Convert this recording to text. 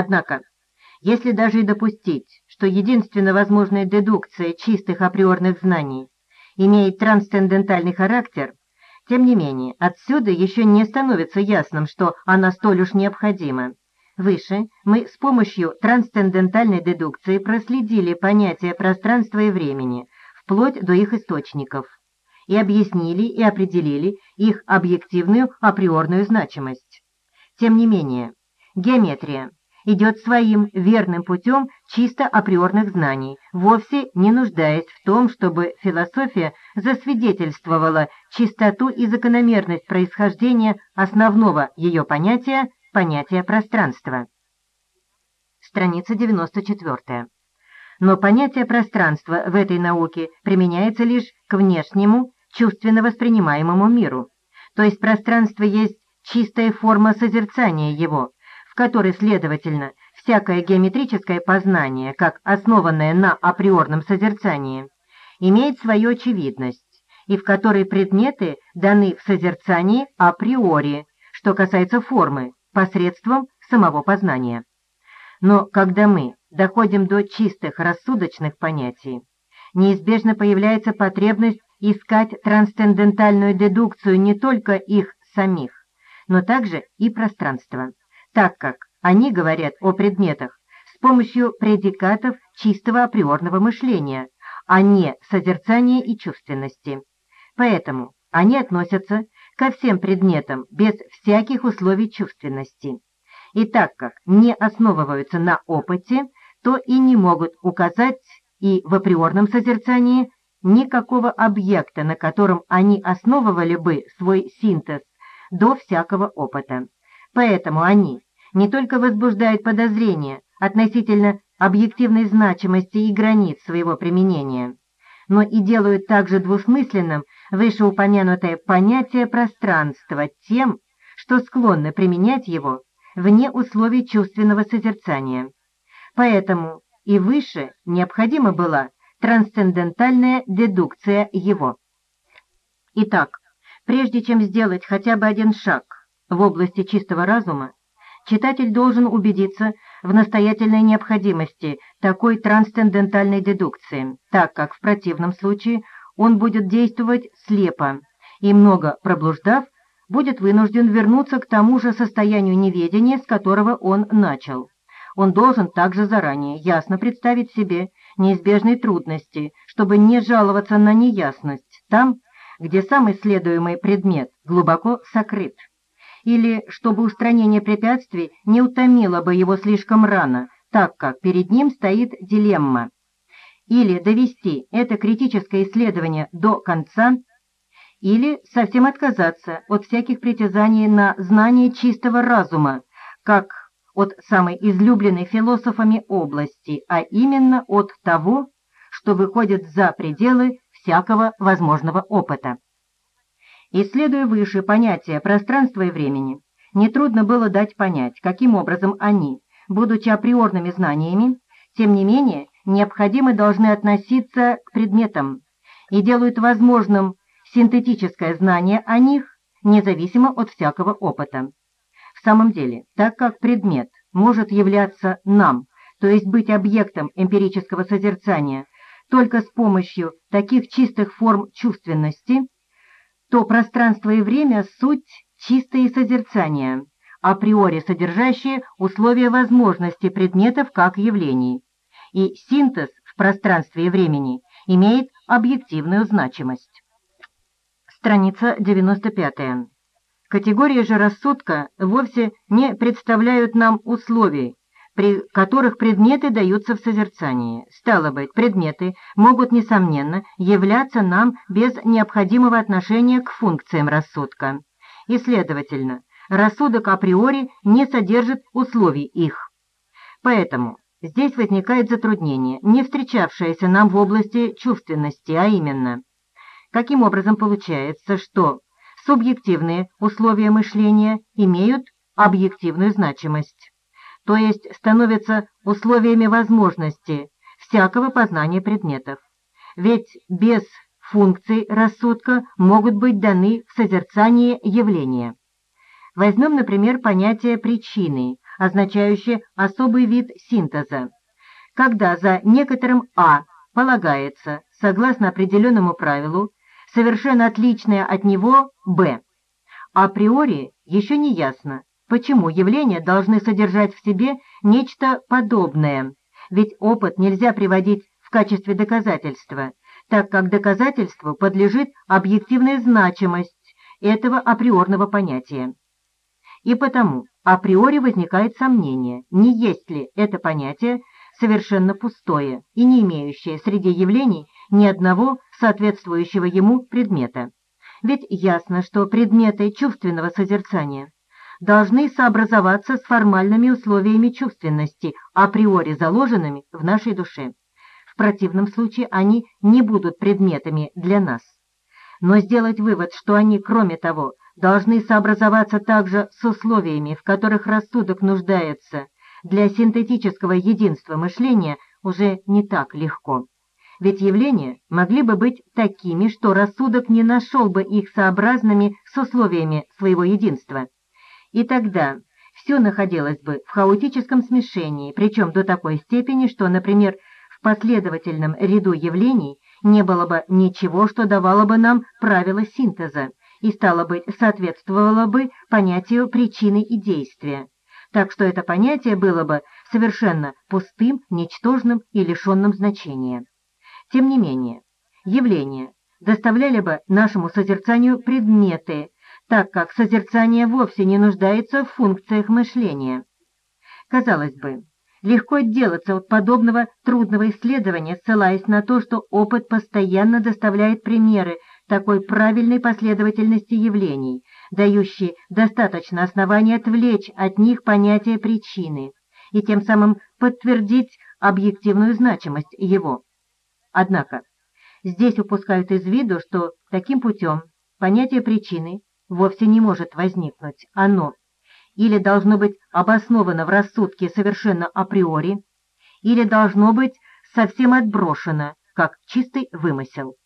Однако, если даже и допустить, что единственно возможная дедукция чистых априорных знаний имеет трансцендентальный характер, тем не менее, отсюда еще не становится ясным, что она столь уж необходима. Выше мы с помощью трансцендентальной дедукции проследили понятия пространства и времени, вплоть до их источников, и объяснили и определили их объективную априорную значимость. Тем не менее, геометрия идет своим верным путем чисто априорных знаний, вовсе не нуждаясь в том, чтобы философия засвидетельствовала чистоту и закономерность происхождения основного ее понятия, понятия пространства. Страница 94. Но понятие пространства в этой науке применяется лишь к внешнему, чувственно воспринимаемому миру, то есть пространство есть чистая форма созерцания его, которой, следовательно, всякое геометрическое познание, как основанное на априорном созерцании, имеет свою очевидность, и в которой предметы даны в созерцании априори, что касается формы, посредством самого познания. Но когда мы доходим до чистых рассудочных понятий, неизбежно появляется потребность искать трансцендентальную дедукцию не только их самих, но также и пространства, так как они говорят о предметах с помощью предикатов чистого априорного мышления, а не созерцания и чувственности. Поэтому они относятся ко всем предметам без всяких условий чувственности. И так как не основываются на опыте, то и не могут указать и в априорном созерцании никакого объекта, на котором они основывали бы свой синтез до всякого опыта. Поэтому они не только возбуждают подозрения относительно объективной значимости и границ своего применения, но и делают также двусмысленным вышеупомянутое понятие пространства тем, что склонны применять его вне условий чувственного созерцания. Поэтому и выше необходима была трансцендентальная дедукция его. Итак, прежде чем сделать хотя бы один шаг в области чистого разума, читатель должен убедиться в настоятельной необходимости такой трансцендентальной дедукции, так как в противном случае он будет действовать слепо и, много проблуждав, будет вынужден вернуться к тому же состоянию неведения, с которого он начал. Он должен также заранее ясно представить себе неизбежные трудности, чтобы не жаловаться на неясность там, где сам исследуемый предмет глубоко сокрыт или чтобы устранение препятствий не утомило бы его слишком рано, так как перед ним стоит дилемма. Или довести это критическое исследование до конца, или совсем отказаться от всяких притязаний на знание чистого разума, как от самой излюбленной философами области, а именно от того, что выходит за пределы всякого возможного опыта. Исследуя выше понятия пространства и времени, нетрудно было дать понять, каким образом они, будучи априорными знаниями, тем не менее необходимо должны относиться к предметам и делают возможным синтетическое знание о них, независимо от всякого опыта. В самом деле, так как предмет может являться нам, то есть быть объектом эмпирического созерцания, только с помощью таких чистых форм чувственности – то пространство и время — суть чистые созерцания, априори содержащие условия возможности предметов как явлений. И синтез в пространстве и времени имеет объективную значимость. Страница 95. Категории же рассудка вовсе не представляют нам условий, при которых предметы даются в созерцании. Стало быть, предметы могут, несомненно, являться нам без необходимого отношения к функциям рассудка. И, следовательно, рассудок априори не содержит условий их. Поэтому здесь возникает затруднение, не встречавшееся нам в области чувственности, а именно, каким образом получается, что субъективные условия мышления имеют объективную значимость то есть становятся условиями возможности всякого познания предметов. Ведь без функций рассудка могут быть даны в созерцании явления. Возьмем, например, понятие причины, означающее особый вид синтеза, когда за некоторым «а» полагается, согласно определенному правилу, совершенно отличное от него «б». Априори еще не ясно, почему явления должны содержать в себе нечто подобное, ведь опыт нельзя приводить в качестве доказательства, так как доказательству подлежит объективная значимость этого априорного понятия. И потому априори возникает сомнение, не есть ли это понятие совершенно пустое и не имеющее среди явлений ни одного соответствующего ему предмета. Ведь ясно, что предметы чувственного созерцания должны сообразоваться с формальными условиями чувственности, априори заложенными в нашей душе. В противном случае они не будут предметами для нас. Но сделать вывод, что они, кроме того, должны сообразоваться также с условиями, в которых рассудок нуждается для синтетического единства мышления, уже не так легко. Ведь явления могли бы быть такими, что рассудок не нашел бы их сообразными с условиями своего единства. И тогда все находилось бы в хаотическом смешении, причем до такой степени, что, например, в последовательном ряду явлений не было бы ничего, что давало бы нам правила синтеза и, стало быть, соответствовало бы понятию причины и действия. Так что это понятие было бы совершенно пустым, ничтожным и лишенным значения. Тем не менее, явления доставляли бы нашему созерцанию предметы, так как созерцание вовсе не нуждается в функциях мышления. Казалось бы, легко отделаться от подобного трудного исследования, ссылаясь на то, что опыт постоянно доставляет примеры такой правильной последовательности явлений, дающие достаточно оснований отвлечь от них понятие причины и тем самым подтвердить объективную значимость его. Однако здесь упускают из виду, что таким путем понятие причины вовсе не может возникнуть. Оно или должно быть обосновано в рассудке совершенно априори, или должно быть совсем отброшено, как чистый вымысел.